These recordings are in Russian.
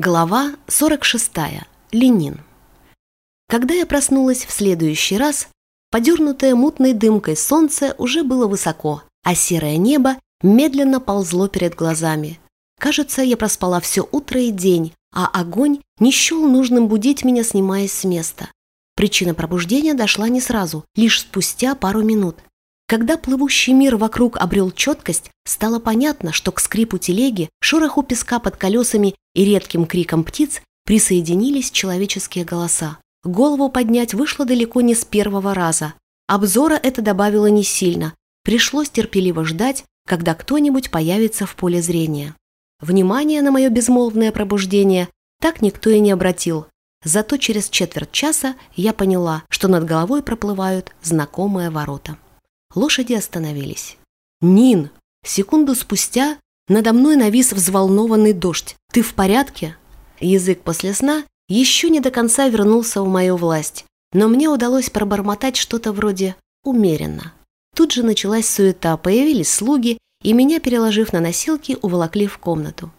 Глава 46. Ленин. Когда я проснулась в следующий раз, подернутое мутной дымкой солнце уже было высоко, а серое небо медленно ползло перед глазами. Кажется, я проспала все утро и день, а огонь не счел нужным будить меня, снимаясь с места. Причина пробуждения дошла не сразу, лишь спустя пару минут. Когда плывущий мир вокруг обрел четкость, стало понятно, что к скрипу телеги, шороху песка под колесами и редким криком птиц присоединились человеческие голоса. Голову поднять вышло далеко не с первого раза. Обзора это добавило не сильно. Пришлось терпеливо ждать, когда кто-нибудь появится в поле зрения. Внимание на мое безмолвное пробуждение так никто и не обратил. Зато через четверть часа я поняла, что над головой проплывают знакомые ворота. Лошади остановились. «Нин!» Секунду спустя надо мной навис взволнованный дождь. «Ты в порядке?» Язык после сна еще не до конца вернулся в мою власть, но мне удалось пробормотать что-то вроде «умеренно». Тут же началась суета, появились слуги, и меня, переложив на носилки, уволокли в комнату.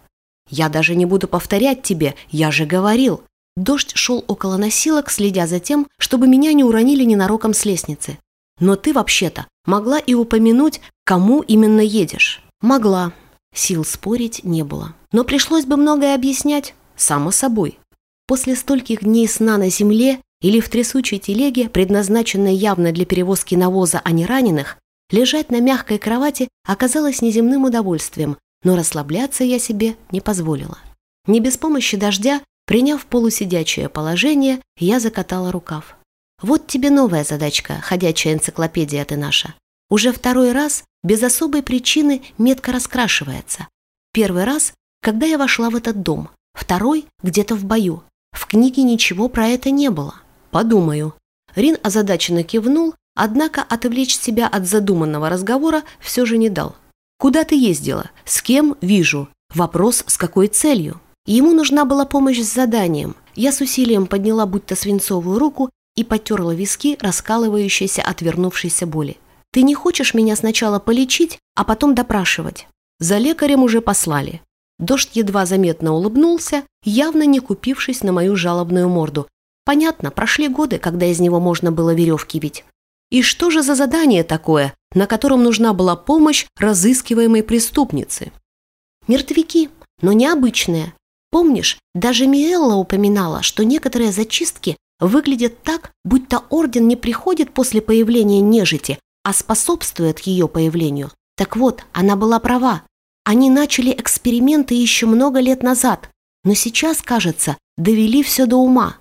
«Я даже не буду повторять тебе, я же говорил!» Дождь шел около носилок, следя за тем, чтобы меня не уронили ненароком с лестницы. Но ты вообще-то могла и упомянуть, кому именно едешь. Могла. Сил спорить не было. Но пришлось бы многое объяснять. Само собой. После стольких дней сна на земле или в трясучей телеге, предназначенной явно для перевозки навоза, а не раненых, лежать на мягкой кровати оказалось неземным удовольствием, но расслабляться я себе не позволила. Не без помощи дождя, приняв полусидячее положение, я закатала рукав. Вот тебе новая задачка, ходячая энциклопедия ты наша. Уже второй раз, без особой причины, метка раскрашивается. Первый раз, когда я вошла в этот дом. Второй, где-то в бою. В книге ничего про это не было. Подумаю. Рин озадаченно кивнул, однако отвлечь себя от задуманного разговора все же не дал. «Куда ты ездила? С кем? Вижу. Вопрос, с какой целью?» Ему нужна была помощь с заданием. Я с усилием подняла будто свинцовую руку и потерла виски, раскалывающиеся от вернувшейся боли. «Ты не хочешь меня сначала полечить, а потом допрашивать?» За лекарем уже послали. Дождь едва заметно улыбнулся, явно не купившись на мою жалобную морду. Понятно, прошли годы, когда из него можно было веревки бить. И что же за задание такое, на котором нужна была помощь разыскиваемой преступницы? Мертвяки, но необычные. Помнишь, даже Миэлла упоминала, что некоторые зачистки выглядит так, будто орден не приходит после появления нежити, а способствует ее появлению. Так вот, она была права. Они начали эксперименты еще много лет назад, но сейчас, кажется, довели все до ума.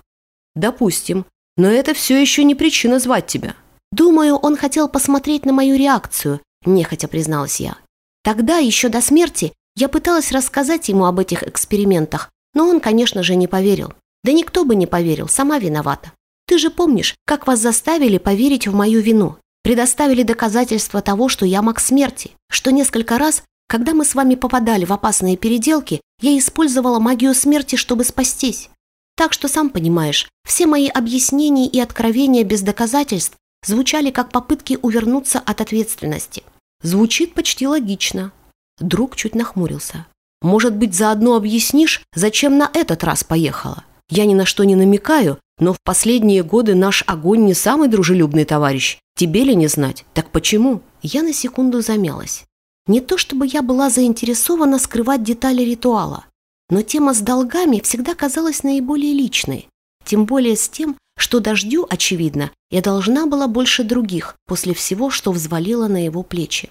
Допустим, но это все еще не причина звать тебя. Думаю, он хотел посмотреть на мою реакцию, нехотя призналась я. Тогда, еще до смерти, я пыталась рассказать ему об этих экспериментах, но он, конечно же, не поверил. Да никто бы не поверил, сама виновата. Ты же помнишь, как вас заставили поверить в мою вину? Предоставили доказательства того, что я маг смерти, что несколько раз, когда мы с вами попадали в опасные переделки, я использовала магию смерти, чтобы спастись. Так что, сам понимаешь, все мои объяснения и откровения без доказательств звучали как попытки увернуться от ответственности. Звучит почти логично. Друг чуть нахмурился. Может быть, заодно объяснишь, зачем на этот раз поехала? Я ни на что не намекаю, но в последние годы наш огонь не самый дружелюбный товарищ. Тебе ли не знать? Так почему?» Я на секунду замялась. Не то чтобы я была заинтересована скрывать детали ритуала, но тема с долгами всегда казалась наиболее личной. Тем более с тем, что дождю, очевидно, я должна была больше других после всего, что взвалила на его плечи.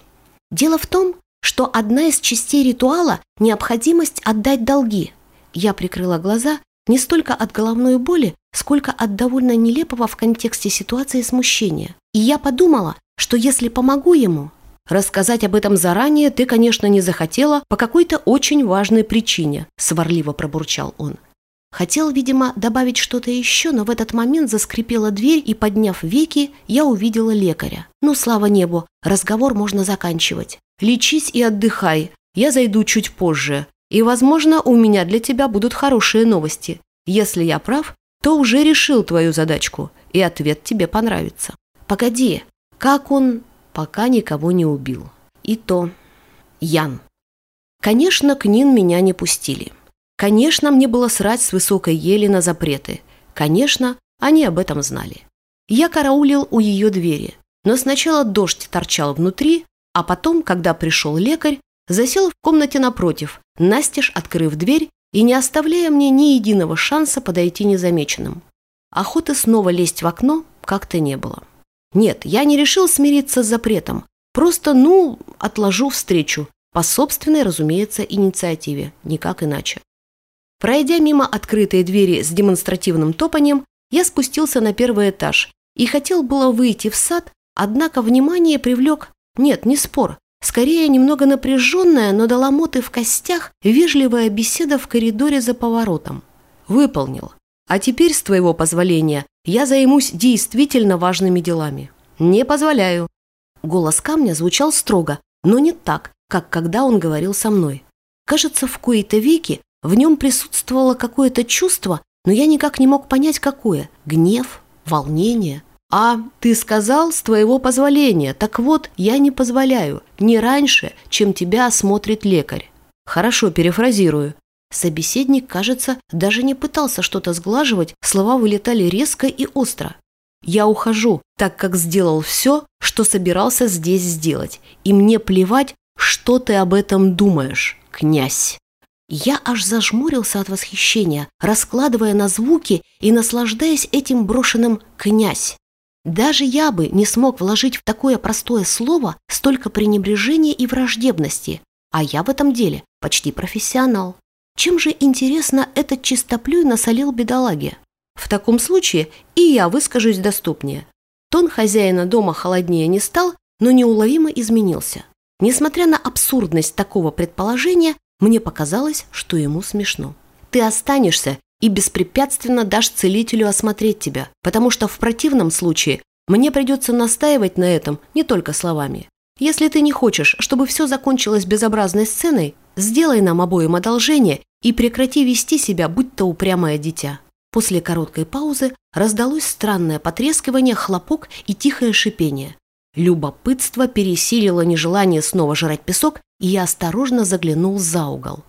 Дело в том, что одна из частей ритуала – необходимость отдать долги. Я прикрыла глаза не столько от головной боли, сколько от довольно нелепого в контексте ситуации смущения. И я подумала, что если помогу ему... Рассказать об этом заранее ты, конечно, не захотела по какой-то очень важной причине, сварливо пробурчал он. Хотел, видимо, добавить что-то еще, но в этот момент заскрипела дверь, и, подняв веки, я увидела лекаря. Ну, слава небу, разговор можно заканчивать. «Лечись и отдыхай, я зайду чуть позже. И, возможно, у меня для тебя будут хорошие новости. Если я прав, то уже решил твою задачку, и ответ тебе понравится. Погоди, как он пока никого не убил? И то Ян. Конечно, к Нин меня не пустили. Конечно, мне было срать с высокой ели на запреты. Конечно, они об этом знали. Я караулил у ее двери, но сначала дождь торчал внутри, а потом, когда пришел лекарь, засел в комнате напротив, настежь открыв дверь и не оставляя мне ни единого шанса подойти незамеченным. Охоты снова лезть в окно как-то не было. Нет, я не решил смириться с запретом. Просто, ну, отложу встречу. По собственной, разумеется, инициативе. Никак иначе. Пройдя мимо открытой двери с демонстративным топанием, я спустился на первый этаж и хотел было выйти в сад, однако внимание привлек, нет, не спор, скорее немного напряженная, но дала моты в костях, вежливая беседа в коридоре за поворотом. Выполнил. А теперь, с твоего позволения, я займусь действительно важными делами. Не позволяю. Голос камня звучал строго, но не так, как когда он говорил со мной. Кажется, в кои-то веки в нем присутствовало какое-то чувство, но я никак не мог понять, какое. Гнев, волнение. «А, ты сказал, с твоего позволения. Так вот, я не позволяю. Не раньше, чем тебя осмотрит лекарь». «Хорошо, перефразирую. Собеседник, кажется, даже не пытался что-то сглаживать, слова вылетали резко и остро. «Я ухожу, так как сделал все, что собирался здесь сделать, и мне плевать, что ты об этом думаешь, князь». Я аж зажмурился от восхищения, раскладывая на звуки и наслаждаясь этим брошенным «князь». Даже я бы не смог вложить в такое простое слово столько пренебрежения и враждебности, а я в этом деле почти профессионал. Чем же, интересно, этот чистоплюй насолил бедолаге? В таком случае и я выскажусь доступнее. Тон хозяина дома холоднее не стал, но неуловимо изменился. Несмотря на абсурдность такого предположения, мне показалось, что ему смешно. Ты останешься и беспрепятственно дашь целителю осмотреть тебя, потому что в противном случае мне придется настаивать на этом не только словами. Если ты не хочешь, чтобы все закончилось безобразной сценой, сделай нам обоим одолжение и прекрати вести себя, будь то упрямое дитя». После короткой паузы раздалось странное потрескивание, хлопок и тихое шипение. Любопытство пересилило нежелание снова жрать песок, и я осторожно заглянул за угол.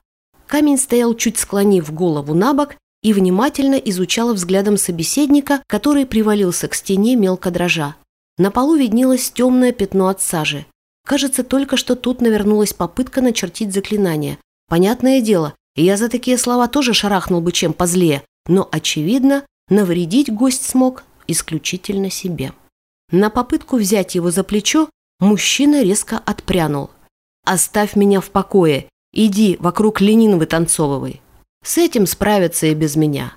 Камень стоял чуть склонив голову на бок и внимательно изучал взглядом собеседника, который привалился к стене мелко дрожа. На полу виднелось темное пятно от сажи. Кажется, только что тут навернулась попытка начертить заклинание. Понятное дело, я за такие слова тоже шарахнул бы чем позлее, но, очевидно, навредить гость смог исключительно себе. На попытку взять его за плечо мужчина резко отпрянул. «Оставь меня в покое, иди вокруг Ленин вытанцовывай. С этим справятся и без меня».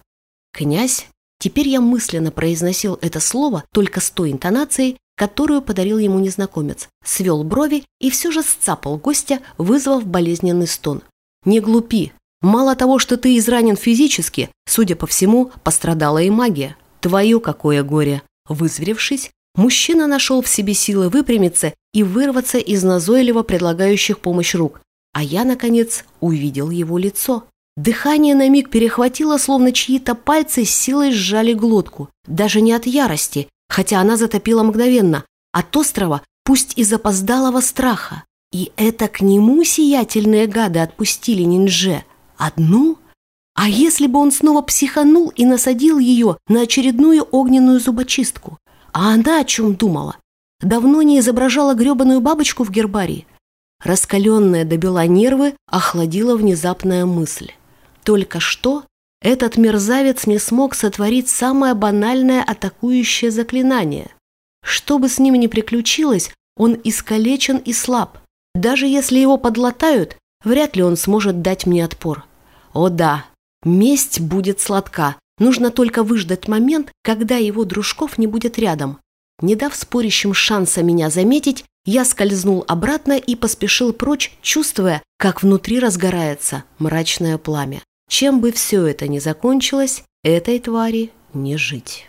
Князь, теперь я мысленно произносил это слово только с той интонацией, которую подарил ему незнакомец, свел брови и все же сцапал гостя, вызвав болезненный стон. «Не глупи, Мало того, что ты изранен физически, судя по всему, пострадала и магия. Твое какое горе!» Вызверевшись, мужчина нашел в себе силы выпрямиться и вырваться из назойливо предлагающих помощь рук. А я, наконец, увидел его лицо. Дыхание на миг перехватило, словно чьи-то пальцы с силой сжали глотку. Даже не от ярости, хотя она затопила мгновенно, от острова, пусть и запоздалого страха. И это к нему сиятельные гады отпустили ниндже – Одну? А если бы он снова психанул и насадил ее на очередную огненную зубочистку? А она о чем думала? Давно не изображала гребаную бабочку в гербарии? Раскаленная добила нервы, охладила внезапная мысль. Только что этот мерзавец не смог сотворить самое банальное атакующее заклинание. Что бы с ним ни приключилось, он искалечен и слаб. Даже если его подлатают, вряд ли он сможет дать мне отпор. О да, месть будет сладка. Нужно только выждать момент, когда его дружков не будет рядом. Не дав спорящим шанса меня заметить, я скользнул обратно и поспешил прочь, чувствуя, как внутри разгорается мрачное пламя. Чем бы все это ни закончилось, этой твари не жить.